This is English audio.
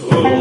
Oh.